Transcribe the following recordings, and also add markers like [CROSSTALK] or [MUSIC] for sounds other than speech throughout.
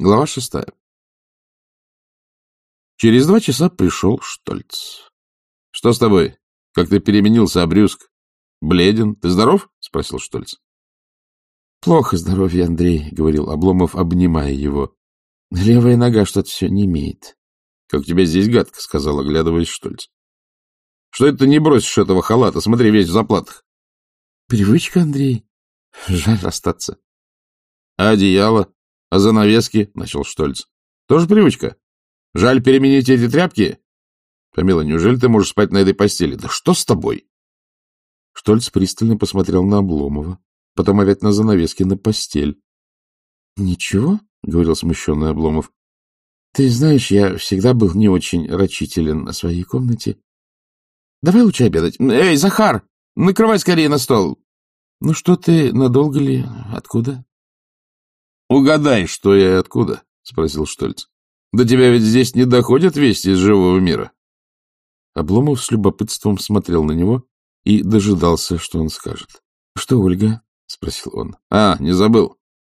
Глава шестая. Через два часа пришел Штольц. — Что с тобой? Как ты переменился, обрюзг? Бледен. Ты здоров? — спросил Штольц. — Плохо здоровье, Андрей, — говорил Обломов, обнимая его. — Левая нога что-то все не имеет. — Как у тебя здесь гадко, — сказал, оглядываясь Штольц. — Что это ты не бросишь этого халата? Смотри, весь в заплатах. — Привычка, Андрей. Жаль расстаться. — А одеяло? А занавески? — начал Штольц. — Тоже привычка? Жаль переменить эти тряпки? Камила, неужели ты можешь спать на этой постели? Да что с тобой? Штольц пристально посмотрел на Обломова, потом опять на занавески, на постель. — Ничего, — говорил смущенный Обломов. — Ты знаешь, я всегда был не очень рачителен на своей комнате. Давай лучше обедать. Эй, Захар, накрывай скорее на стол. Ну что ты, надолго ли? Откуда? — Угадай, что я и откуда, — спросил Штольц. — До тебя ведь здесь не доходят вести из живого мира. Обломов с любопытством смотрел на него и дожидался, что он скажет. — Что, Ольга? — спросил он. — А, не забыл.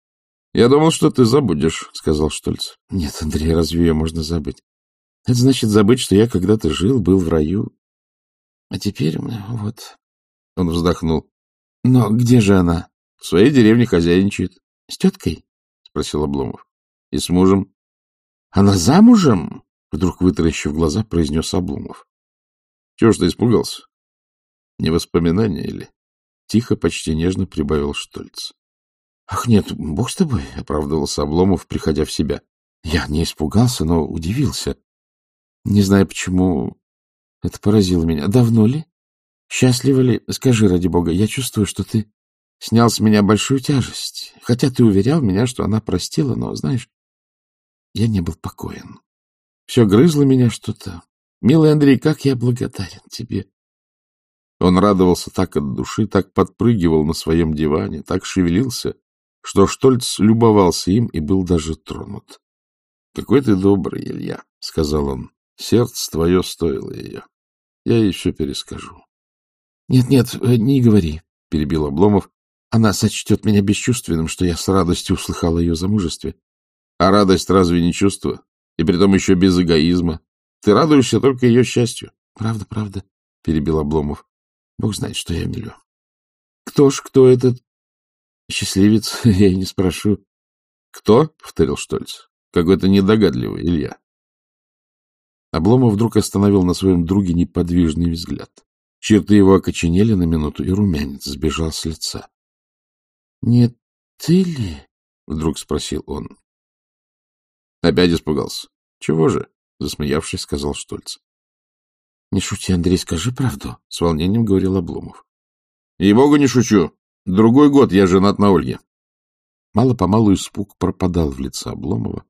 — Я думал, что ты забудешь, — сказал Штольц. — Нет, Андрей, разве ее можно забыть? Это значит забыть, что я когда-то жил, был в раю. А теперь вот... Он вздохнул. — Но где же она? — В своей деревне хозяйничает. — С теткой? — спросил Обломов. — И с мужем. — Она замужем? — вдруг вытаращив глаза, произнес Обломов. — Чего ж ты испугался? Не воспоминания или? Тихо, почти нежно прибавил Штольц. — Ах, нет, бог с тобой, — оправдывался Обломов, приходя в себя. Я не испугался, но удивился. Не знаю, почему это поразило меня. Давно ли? Счастливо ли? Скажи, ради бога, я чувствую, что ты снял с меня большую тяжесть. Хотя ты уверял меня, что она простила, но, знаешь, я не был покоен. Все грызло меня что-то. Милый Андрей, как я благодарен тебе. Он радовался так от души, так подпрыгивал на своем диване, так шевелился, что Штольц любовался им и был даже тронут. — Какой ты добрый, Илья, — сказал он. — Сердце твое стоило ее. Я все перескажу. «Нет, — Нет-нет, не говори, — перебил Обломов. Она сочтет меня бесчувственным, что я с радостью услыхал о ее замужестве. А радость разве не чувство? И притом еще без эгоизма. Ты радуешься только ее счастью. — Правда, правда, — перебил Обломов. — Бог знает, что я милю. — Кто ж, кто этот счастливец, [LAUGHS] я и не спрошу. — Кто? — повторил Штольц. — Какой-то недогадливый Илья. Обломов вдруг остановил на своем друге неподвижный взгляд. Черты его окоченели на минуту, и румянец сбежал с лица. — Не ты ли? — вдруг спросил он. Опять испугался. — Чего же? — засмеявшись, сказал Штольц. — Не шути, Андрей, скажи правду, — с волнением говорил Обломов. — Ей-богу, не шучу. Другой год я женат на Ольге. Мало-помалу испуг пропадал в лице Обломова,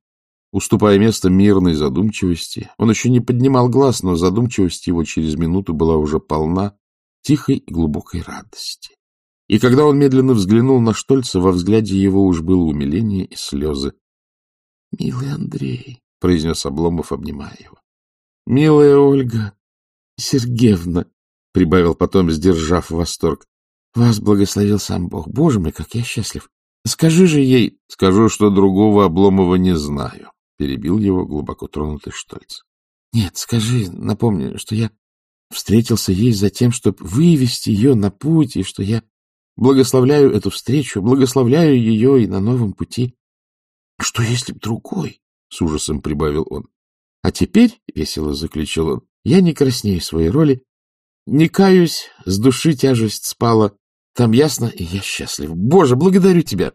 уступая место мирной задумчивости. Он еще не поднимал глаз, но задумчивость его через минуту была уже полна тихой и глубокой радости. И когда он медленно взглянул на Штольца, во взгляде его уж было умиление и слезы. — Милый Андрей, — произнес Обломов, обнимая его. — Милая Ольга Сергеевна, — прибавил потом, сдержав восторг, — вас благословил сам Бог. Боже мой, как я счастлив! Скажи же ей... — Скажу, что другого Обломова не знаю, — перебил его глубоко тронутый Штольц. — Нет, скажи, напомни, что я встретился ей за тем, чтобы вывести ее на путь, и что я благословляю эту встречу, благословляю ее и на новом пути. — Что, если б другой? — с ужасом прибавил он. — А теперь, — весело заключил он, — я не краснею своей роли, не каюсь, с души тяжесть спала. Там ясно, и я счастлив. Боже, благодарю тебя!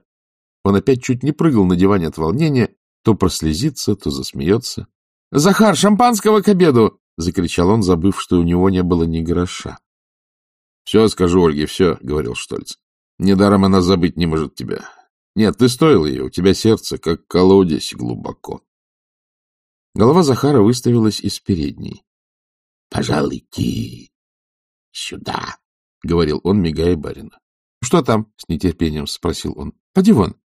Он опять чуть не прыгал на диване от волнения, то прослезится, то засмеется. — Захар, шампанского к обеду! — закричал он, забыв, что у него не было ни гроша. — Все скажу Ольге, все, — говорил Штольц. — Недаром она забыть не может тебя. Нет, ты стоил ее, у тебя сердце, как колодец, глубоко. Голова Захара выставилась из передней. — Пожалуйте сюда, — говорил он, мигая барина. — Что там? — с нетерпением спросил он. — Поди вон.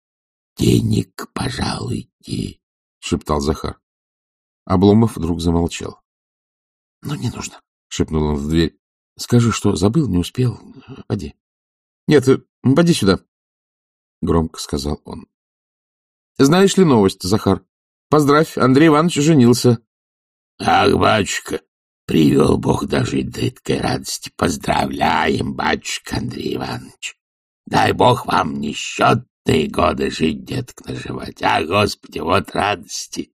— Денег, пожалуйте, — шептал Захар. Обломов вдруг замолчал. — Ну, не нужно, — шепнул он в дверь. — Скажи, что забыл, не успел. Поди. — Нет, поди сюда, — громко сказал он. Знаешь ли новость, Захар? Поздравь, Андрей Иванович женился. — Ах, батюшка, привел Бог дожить до этой радости. Поздравляем, батюшка Андрей Иванович. Дай Бог вам несчетные годы жить, деток, наживать. А, Господи, вот радости!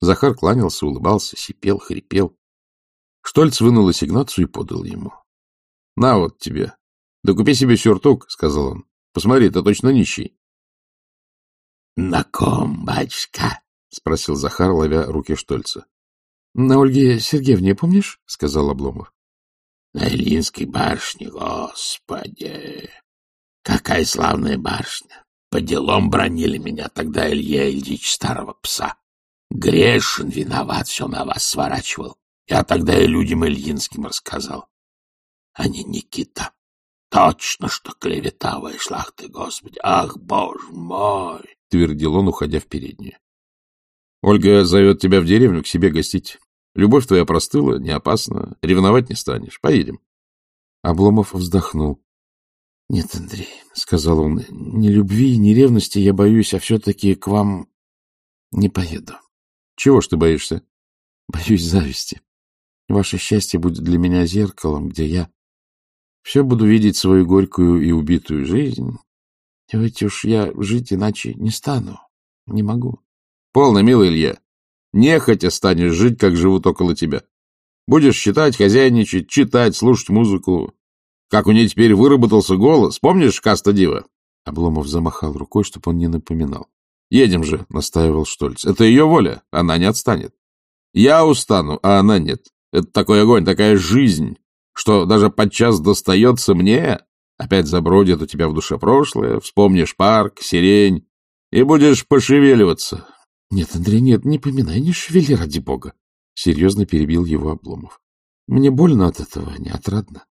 Захар кланялся, улыбался, сипел, хрипел. Штольц вынул ассигнацию и подал ему. — На вот тебе. Да купи себе сюртук, — сказал он. — Посмотри, ты точно нищий. — На ком, батюшка? — спросил Захар, ловя руки Штольца. — На Ольге Сергеевне, помнишь? — сказал Обломов. — На Ильинской башне, господи! Какая славная башня! По делам бронили меня тогда Илья Ильич старого пса. Грешен виноват, все на вас сворачивал. Я тогда и людям Ильинским рассказал. Не Никита. Точно, что клевета вышла, ах ты, Господи, ах, Боже мой! — твердил он, уходя в переднюю. — Ольга зовет тебя в деревню к себе гостить. Любовь твоя простыла, не опасна, ревновать не станешь. Поедем. Обломов вздохнул. — Нет, Андрей, — сказал он, — ни любви, ни ревности я боюсь, а все-таки к вам не поеду. — Чего ж ты боишься? — Боюсь зависти. Ваше счастье будет для меня зеркалом, где я все буду видеть свою горькую и убитую жизнь. И ведь уж я жить иначе не стану, не могу. — Полно, милый Илья. Нехотя станешь жить, как живут около тебя. Будешь считать, хозяйничать, читать, слушать музыку. Как у нее теперь выработался голос. Помнишь Каста Дива? Обломов замахал рукой, чтобы он не напоминал. — Едем же, — настаивал Штольц. — Это ее воля, она не отстанет. Я устану, а она нет. Это такой огонь, такая жизнь, что даже подчас достается мне. Опять забродит у тебя в душе прошлое, вспомнишь парк, сирень, и будешь пошевеливаться. — Нет, Андрей, нет, не поминай, не шевели, ради бога. Серьезно перебил его Обломов. Мне больно от этого, не отрадно.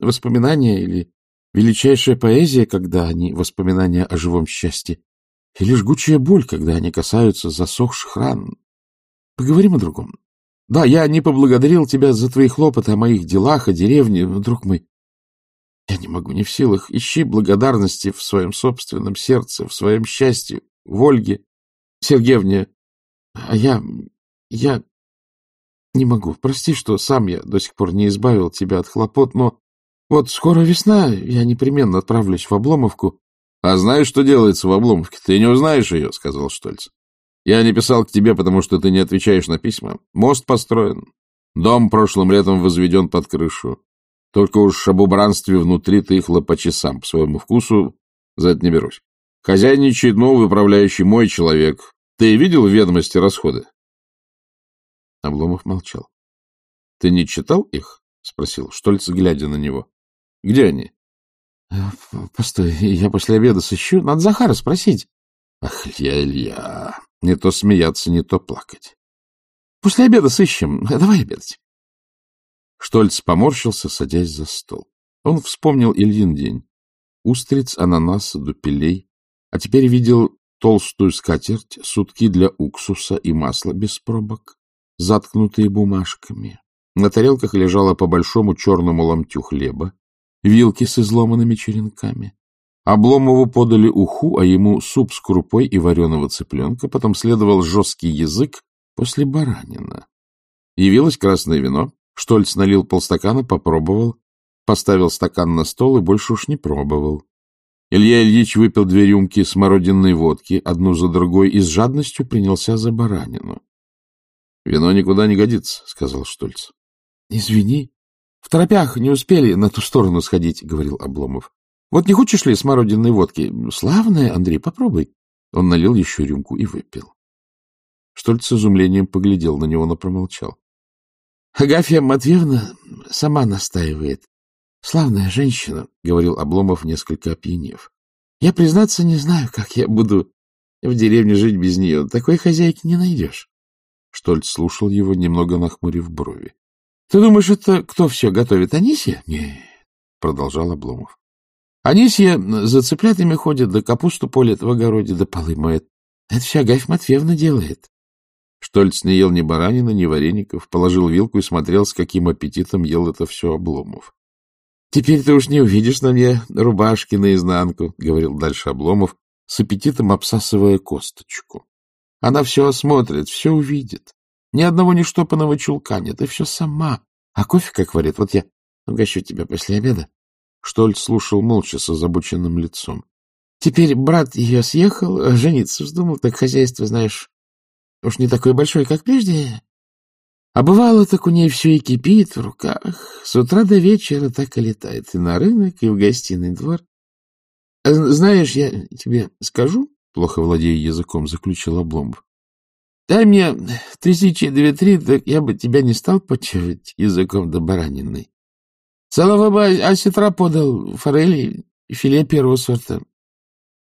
Воспоминания или величайшая поэзия, когда они воспоминания о живом счастье, или жгучая боль, когда они касаются засохших ран. Поговорим о другом. Да, я не поблагодарил тебя за твои хлопоты о моих делах, о деревне, друг мой, я не могу, не в силах. Ищи благодарности в своем собственном сердце, в своем счастье, в Ольге, Сергеевне. А я... я не могу. Прости, что сам я до сих пор не избавил тебя от хлопот, но вот скоро весна, я непременно отправлюсь в Обломовку. — А знаешь, что делается в Обломовке? Ты не узнаешь ее, — сказал Штольц. Я не писал к тебе, потому что ты не отвечаешь на письма. Мост построен. Дом прошлым летом возведен под крышу. Только уж об убранстве внутри ты хлопачи сам по своему вкусу. За это не берусь. Хозяйничает новый управляющий мой человек. Ты видел в ведомости расходы? Обломов молчал. — Ты не читал их? — спросил Штольц, глядя на него. — Где они? Э, — Постой, я после обеда сыщу. Надо Захара спросить. — Ах, Илья, Илья, не то смеяться, не то плакать. — После обеда сыщем. Давай обедать. Штольц поморщился, садясь за стол. Он вспомнил Ильин день. Устриц, ананаса, дупелей. А теперь видел толстую скатерть, сутки для уксуса и масла без пробок, заткнутые бумажками. На тарелках лежало по большому черному ломтю хлеба, вилки с изломанными черенками. Обломову подали уху, а ему суп с крупой и вареного цыпленка, потом следовал жесткий язык после баранина. Явилось красное вино, Штольц налил полстакана, попробовал, поставил стакан на стол и больше уж не пробовал. Илья Ильич выпил две рюмки смородинной водки, одну за другой, и с жадностью принялся за баранину. — Вино никуда не годится, — сказал Штольц. — Извини, в торопях не успели на ту сторону сходить, — говорил Обломов. Вот не хочешь ли смородиной водки? Славная, Андрей, попробуй. Он налил еще рюмку и выпил. Штольц с изумлением поглядел на него, но промолчал. — Агафья Матвеевна сама настаивает. Славная женщина, — говорил Обломов, несколько опьянев. — Я, признаться, не знаю, как я буду в деревне жить без нее. Такой хозяйки не найдешь. Штольц слушал его, немного нахмурив брови. — Ты думаешь, это кто все готовит? Анисия? — Нет, — продолжал Обломов. Анисья за цыплятами ходит, да капусту полет в огороде, да полы моет. Это все Агафья Матвеевна делает. Штольц не ел ни баранина, ни вареников, положил вилку и смотрел, с каким аппетитом ел это все Обломов. — Теперь ты уж не увидишь на мне рубашки наизнанку, — говорил дальше Обломов, с аппетитом обсасывая косточку. Она все осмотрит, все увидит. Ни одного нештопанного чулка нет, и все сама. А кофе как варит? Вот я угощу тебя после обеда. Штольц слушал молча с озабоченным лицом. Теперь брат ее съехал, жениться вздумал, так хозяйство, знаешь, уж не такое большое, как прежде. А бывало, так у ней все и кипит в руках. С утра до вечера так и летает. И на рынок, и в гостиный двор. А знаешь, я тебе скажу, плохо владея языком, заключил Обломов. Дай мне тысячи две-три, так я бы тебя не стал почивать языком до баранины. Целого бы осетра подал, форели и филе первого сорта.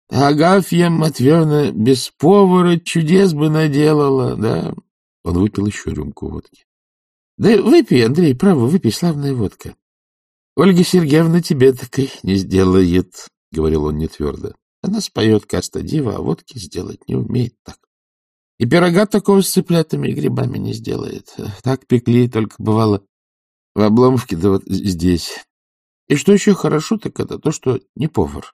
Агафья Матвеевна без повара чудес бы наделала, да? Он выпил еще рюмку водки. — Да выпей, Андрей, право, выпей, славная водка. — Ольга Сергеевна тебе такой не сделает, — говорил он нетвердо. Она споет каста дива, а водки сделать не умеет так. И пирога такого с цыплятами и грибами не сделает. Так пекли, только бывало в Обломовке, да вот здесь. И что еще хорошо, так это то, что не повар.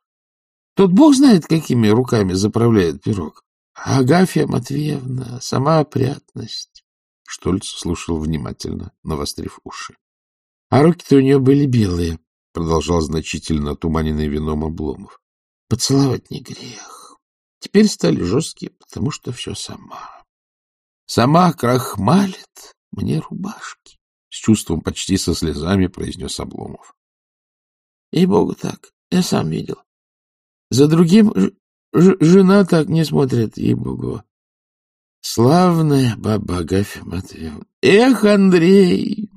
Тот бог знает, какими руками заправляет пирог. Агафья Матвеевна, сама опрятность. Штольц слушал внимательно, навострив уши. — А руки-то у нее были белые, — продолжал значительно туманенный вином Обломов. — Поцеловать не грех. Теперь стали жесткие, потому что все сама. Сама крахмалит мне рубашки. С чувством почти со слезами произнес Обломов. — Ей-богу так, я сам видел. За другим жена так не смотрит, ей-богу. Славная баба Агафья Матвеевна. Эх, Андрей,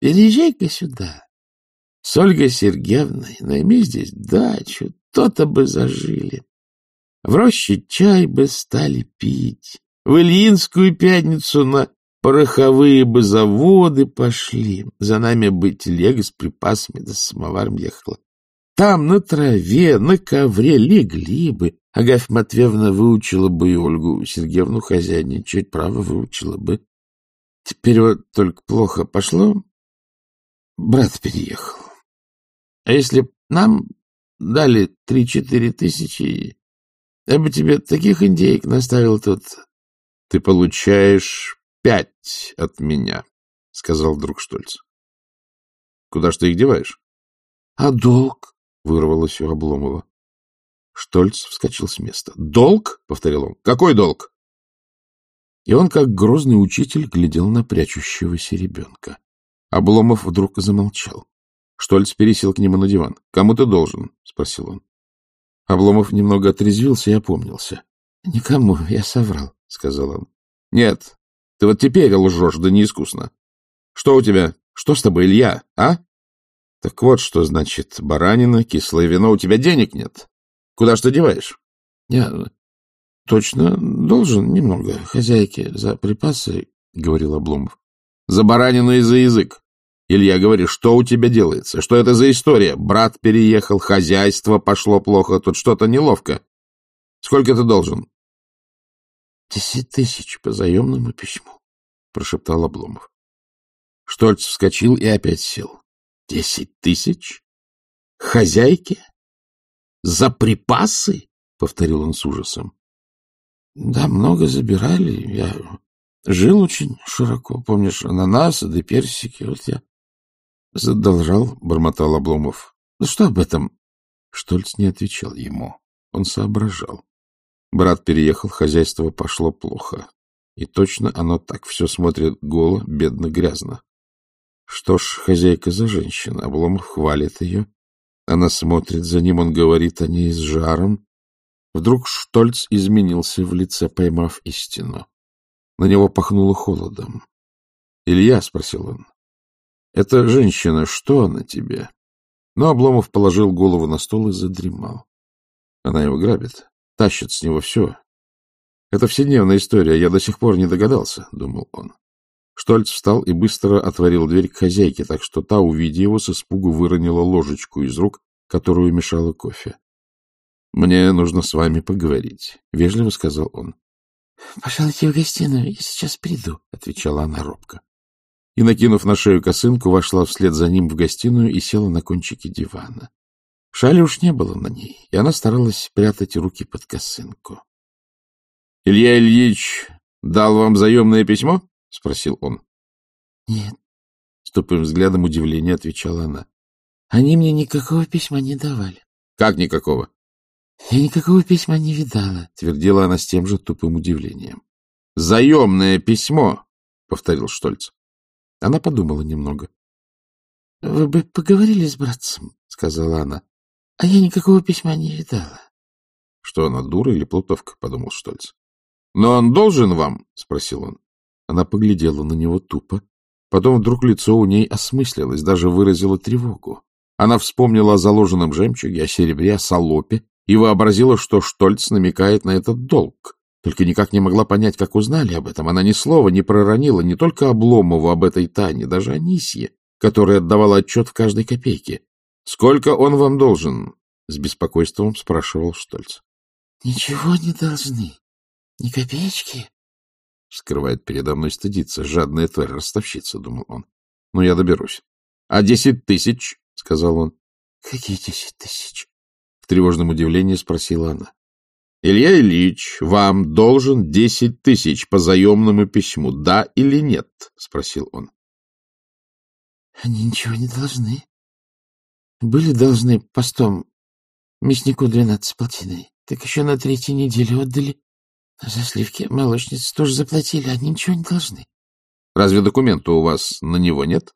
переезжай-ка сюда. С Ольгой Сергеевной найми здесь дачу, то-то бы зажили. В роще чай бы стали пить. В Ильинскую пятницу на пороховые бы заводы пошли. За нами бы телега с припасами да с самоваром ехала. Там на траве, на ковре легли бы, Агафья Матвеевна выучила бы и Ольгу Сергеевну хозяйничать, право выучила бы. Теперь вот только плохо пошло, брат переехал. А если нам дали три-четыре тысячи, я бы тебе таких индейок наставил тут. — Ты получаешь пять от меня, — сказал друг Штольц. — Куда ж ты их деваешь? — А долг? — вырвалось у Обломова. Штольц вскочил с места. «Долг?» — повторил он. «Какой долг?» И он, как грозный учитель, глядел на прячущегося ребенка. Обломов вдруг замолчал. Штольц пересел к нему на диван. «Кому ты должен?» — спросил он. Обломов немного отрезвился и опомнился. — Никому, я соврал, — сказал он. — Нет, ты вот теперь лжешь, да неискусно. Что у тебя? Что с тобой, Илья, а? Так вот, что значит баранина, кислое вино, у тебя денег нет. Куда ты деваешь? — Я точно должен немного хозяйке за припасы, — говорил Обломов. — За баранину и за язык. Илья, говори, что у тебя делается? Что это за история? Брат переехал, хозяйство пошло плохо, тут что-то неловко. Сколько ты должен? — Десять тысяч по заемному письму, — прошептал Обломов. Штольц вскочил и опять сел. — Десять тысяч? Хозяйке? За припасы? — повторил он с ужасом. — Да, много забирали. Я жил очень широко. Помнишь, ананасы да персики. Вот я задолжал, — бормотал Обломов. — Ну что об этом? Штольц не отвечал ему. Он соображал. Брат переехал, хозяйство пошло плохо. И точно оно так все смотрит голо, бедно, грязно. Что ж, хозяйка за женщина, Обломов хвалит ее, она смотрит за ним, он говорит о ней с жаром. Вдруг Штольц изменился в лице, поймав истину. На него пахнуло холодом. — Илья, — спросил он, — эта женщина, что она тебе? Но Обломов положил голову на стол и задремал. Она его грабит, тащит с него все. Это вседневная история, я до сих пор не догадался, — думал он. Штольц встал и быстро отворил дверь к хозяйке, так что та, увидя его, с испугу выронила ложечку из рук, которую мешала кофе. — Мне нужно с вами поговорить, — вежливо сказал он. — Пожалуйте в гостиную, я сейчас приду, — отвечала она робко. И, накинув на шею косынку, вошла вслед за ним в гостиную и села на кончике дивана. Шали уж не было на ней, и она старалась прятать руки под косынку. — Илья Ильич дал вам заемное письмо? — спросил он. — Нет, — с тупым взглядом удивления отвечала она. — Они мне никакого письма не давали. — Как никакого? — Я никакого письма не видала, — твердила она с тем же тупым удивлением. — Заемное письмо, — повторил Штольц. Она подумала немного. — Вы бы поговорили с братцем, — сказала она. — А я никакого письма не видала. — Что она, дура или плутовка? — подумал Штольц. — Но он должен вам? — спросил он. Она поглядела на него тупо. Потом вдруг лицо у ней осмыслилось, даже выразило тревогу. Она вспомнила о заложенном жемчуге, о серебре, о солопе и вообразила, что Штольц намекает на этот долг. Только никак не могла понять, как узнали об этом. Она ни слова не проронила не только Обломову об этой тайне, даже Анисье, которая отдавала отчет в каждой копейке. — Сколько он вам должен? — с беспокойством спрашивал Штольц. — Ничего не должны. Ни копеечки. Скрывает передо мной стыдиться. Жадная тварь, ростовщица, — думал он. — Ну, я доберусь. — А десять тысяч? — сказал он. — Какие десять тысяч? — в тревожном удивлении спросила она. — Илья Ильич вам должен десять тысяч по заемному письму, да или нет? — спросил он. — Они ничего не должны. Были должны постом мяснику двенадцать плотиной. Так еще на третьей неделе отдали. За сливки молочницы тоже заплатили, они ничего не должны. — Разве документа у вас на него нет?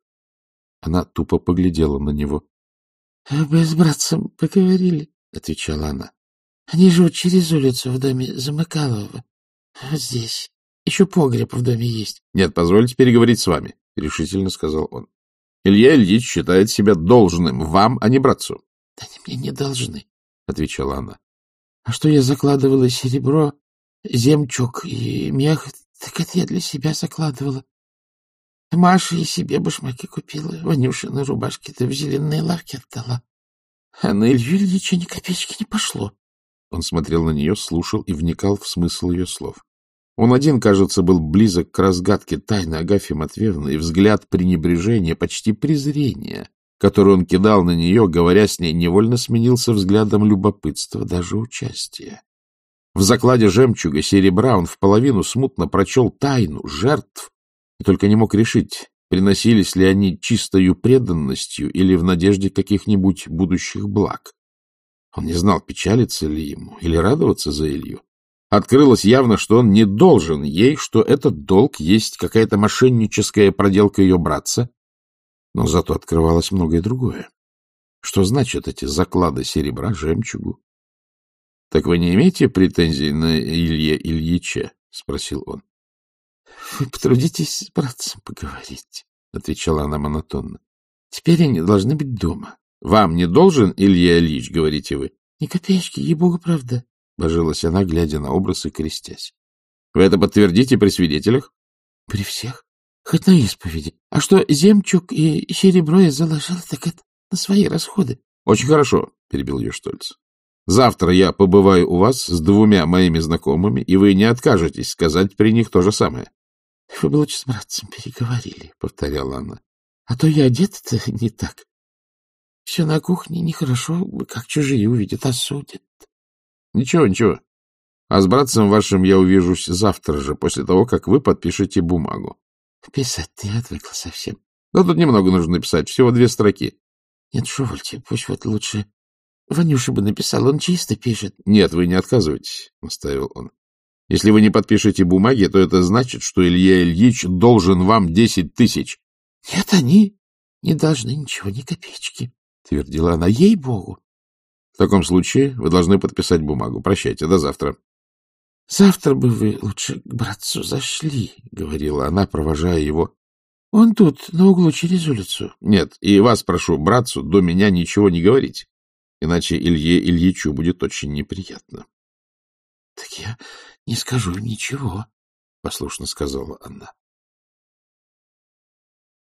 Она тупо поглядела на него. — Вы с братцем поговорили, — отвечала она. — Они живут через улицу в доме Замыкалова. Вот здесь. Еще погреб в доме есть. — Нет, позвольте переговорить с вами, — решительно сказал он. — Илья Ильич считает себя должным вам, а не братцу. — Они мне не должны, — отвечала она. — А что я закладывала серебро, земчук и мех, так это я для себя закладывала. Маша и себе башмаки купила, Ванюша на рубашке-то в зеленой лавке отдала. А на Илью Ильича ни копеечки не пошло. Он смотрел на нее, слушал и вникал в смысл ее слов. Он один, кажется, был близок к разгадке тайны Агафьи Матвеевны, и взгляд пренебрежения, почти презрения, который он кидал на нее, говоря с ней, невольно сменился взглядом любопытства, даже участия. В закладе жемчуга, серебра он в половину смутно прочел тайну жертв, и только не мог решить, приносились ли они чистою преданностью или в надежде каких-нибудь будущих благ. Он не знал, печалиться ли ему или радоваться за Илью. Открылось явно, что он не должен ей, что этот долг есть какая-то мошенническая проделка ее братца, но зато открывалось многое другое. Что значат эти заклады серебра, жемчугу? — Так вы не имеете претензий на Илье Ильича? — спросил он. — Вы потрудитесь с братцем поговорить, — отвечала она монотонно. — Теперь они должны быть дома. — Вам не должен Илья Ильич, говорите вы? — Ни копеечки, ей-богу, правда, — божилась она, глядя на образ и крестясь. — Вы это подтвердите при свидетелях? — При всех. Хоть на исповеди. А что земчук и серебро я заложила, так это на свои расходы. — Очень хорошо, — перебил ее Штольц. — Завтра я побываю у вас с двумя моими знакомыми, и вы не откажетесь сказать при них то же самое. — Вы бы лучше с братцем переговорили, — повторяла она. — А то я одета-то не так. Все на кухне нехорошо, как чужие увидят, осудят. — Ничего, ничего. А с братцем вашим я увижусь завтра же, после того, как вы подпишете бумагу. — Писать ты отвыкла совсем. — Да тут немного нужно написать, всего две строки. — Нет, шувольте, пусть вот лучше Ванюша бы написал, он чисто пишет. — Нет, вы не отказывайтесь, — настаивал он. Если вы не подпишете бумаги, то это значит, что Илья Ильич должен вам десять тысяч. — Нет, они не должны ничего, ни копеечки, — твердила она, — ей-богу. — таком случае вы должны подписать бумагу. Прощайте, до завтра. — Завтра бы вы лучше к братцу зашли, — говорила она, провожая его. — Он тут, на углу, через улицу. — Нет, и вас прошу, братцу, до меня ничего не говорить, иначе Илье Ильичу будет очень неприятно. — Так я не скажу им ничего, — послушно сказала она.